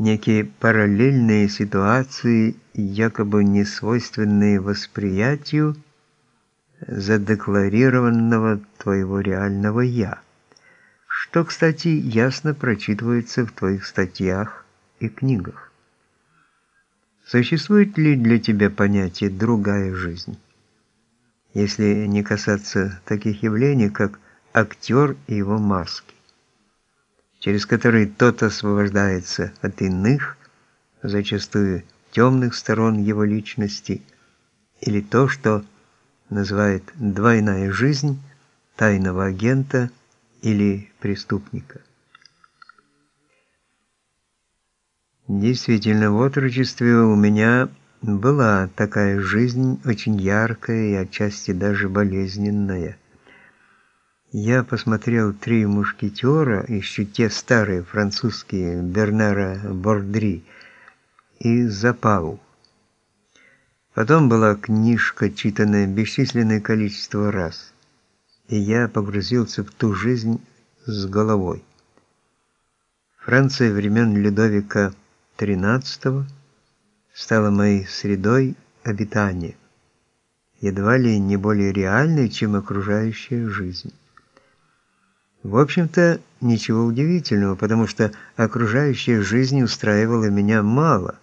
некие параллельные ситуации, якобы не свойственные восприятию задекларированного твоего реального «я», что, кстати, ясно прочитывается в твоих статьях и книгах. Существует ли для тебя понятие «другая жизнь»? Если не касаться таких явлений, как актер и его маски через который тот освобождается от иных, зачастую темных сторон его личности, или то, что называет двойная жизнь тайного агента или преступника. Действительно, в отрочестве у меня была такая жизнь, очень яркая и отчасти даже болезненная. Я посмотрел «Три мушкетера», еще те старые французские, Бернара Бордри, и запал. Потом была книжка, читанная бесчисленное количество раз, и я погрузился в ту жизнь с головой. Франция времен Людовика XIII стала моей средой обитания, едва ли не более реальной, чем окружающая жизнь. В общем-то, ничего удивительного, потому что окружающая жизнь устраивала меня мало,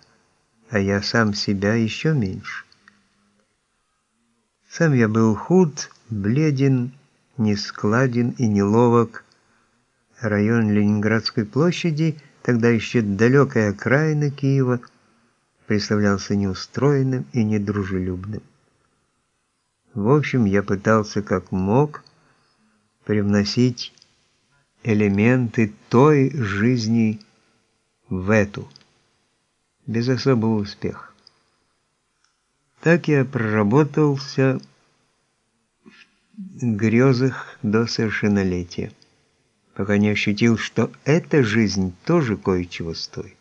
а я сам себя еще меньше. Сам я был худ, бледен, нескладен и неловок. Район Ленинградской площади, тогда еще далекая окраина Киева, представлялся неустроенным и недружелюбным. В общем, я пытался как мог привносить элементы той жизни в эту, без особого успеха. Так я проработался в грезах до совершеннолетия, пока не ощутил, что эта жизнь тоже кое-чего стоит.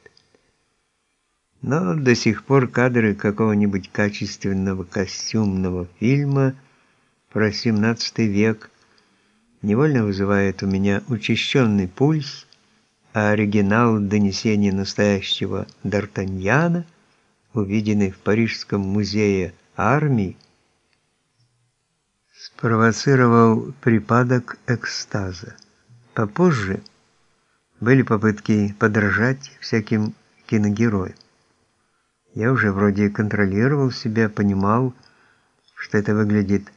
Но до сих пор кадры какого-нибудь качественного костюмного фильма про 17 век – невольно вызывает у меня учащенный пульс, а оригинал донесения настоящего Д'Артаньяна, увиденный в Парижском музее армии, спровоцировал припадок экстаза. Попозже были попытки подражать всяким киногероям. Я уже вроде контролировал себя, понимал, что это выглядит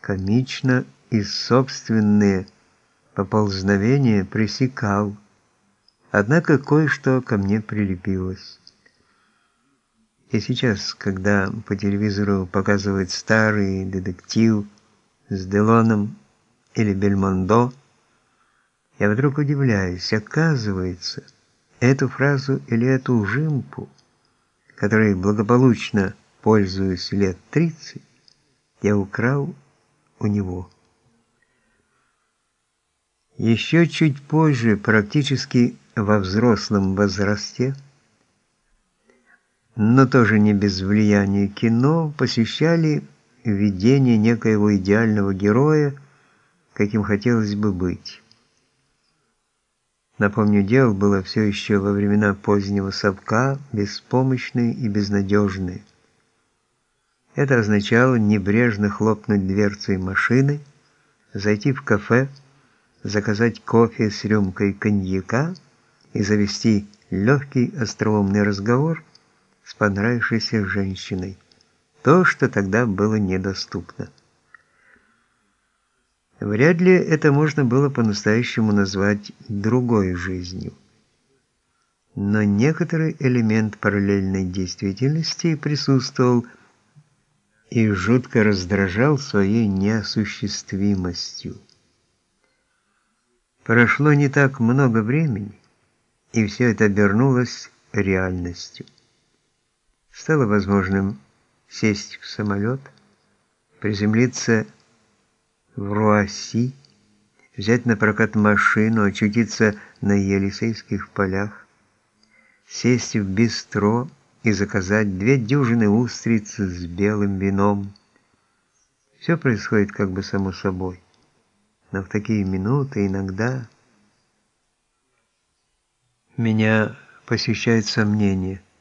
комично и собственные поползновения пресекал. Однако кое-что ко мне прилепилось. И сейчас, когда по телевизору показывают старый детектив с Делоном или Бельмондо, я вдруг удивляюсь, оказывается, эту фразу или эту ужимку, которой благополучно пользуюсь лет 30, я украл у него. Еще чуть позже, практически во взрослом возрасте, но тоже не без влияния кино, посещали видение некоего идеального героя, каким хотелось бы быть. Напомню, дело было все еще во времена позднего совка, беспомощный и безнадежный. Это означало небрежно хлопнуть дверцей машины, зайти в кафе, заказать кофе с рюмкой коньяка и завести легкий остроумный разговор с понравившейся женщиной. То, что тогда было недоступно. Вряд ли это можно было по-настоящему назвать другой жизнью. Но некоторый элемент параллельной действительности присутствовал и жутко раздражал своей неосуществимостью. Прошло не так много времени, и все это обернулось реальностью. Стало возможным сесть в самолет, приземлиться в Руасси, взять на прокат машину, очутиться на Елисейских полях, сесть в бистро и заказать две дюжины устриц с белым вином. Все происходит как бы само собой но в такие минуты иногда меня посещает сомнение –